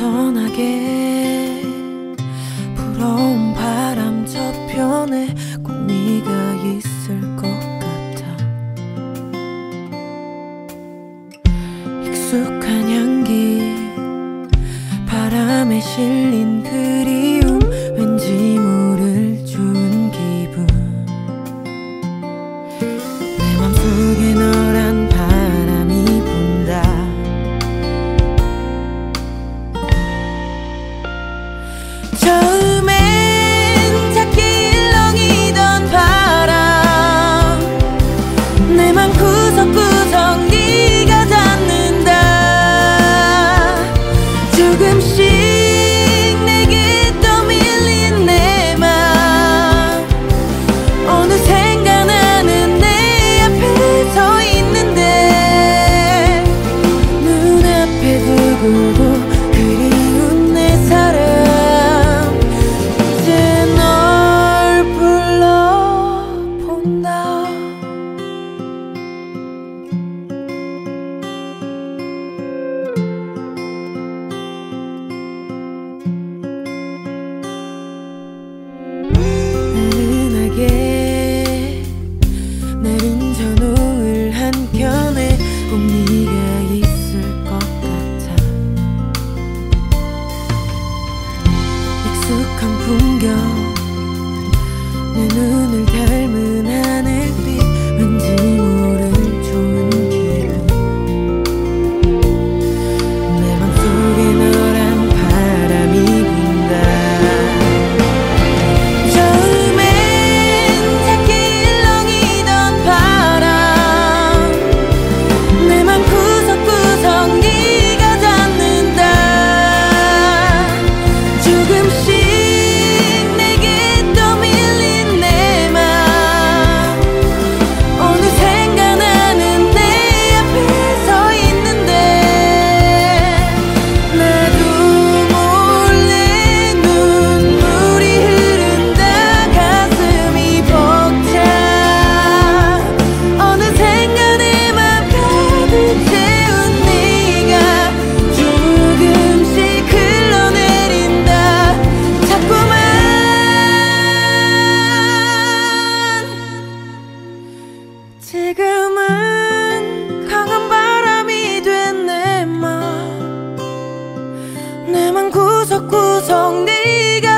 선하게 부러운 바람 저편에 꼭 네가 있을 것 같아. 익숙한 향기 바람에 실린 그리움 왠지 익숙한 풍경. 내 눈을 닮은 하늘 구석구석 네가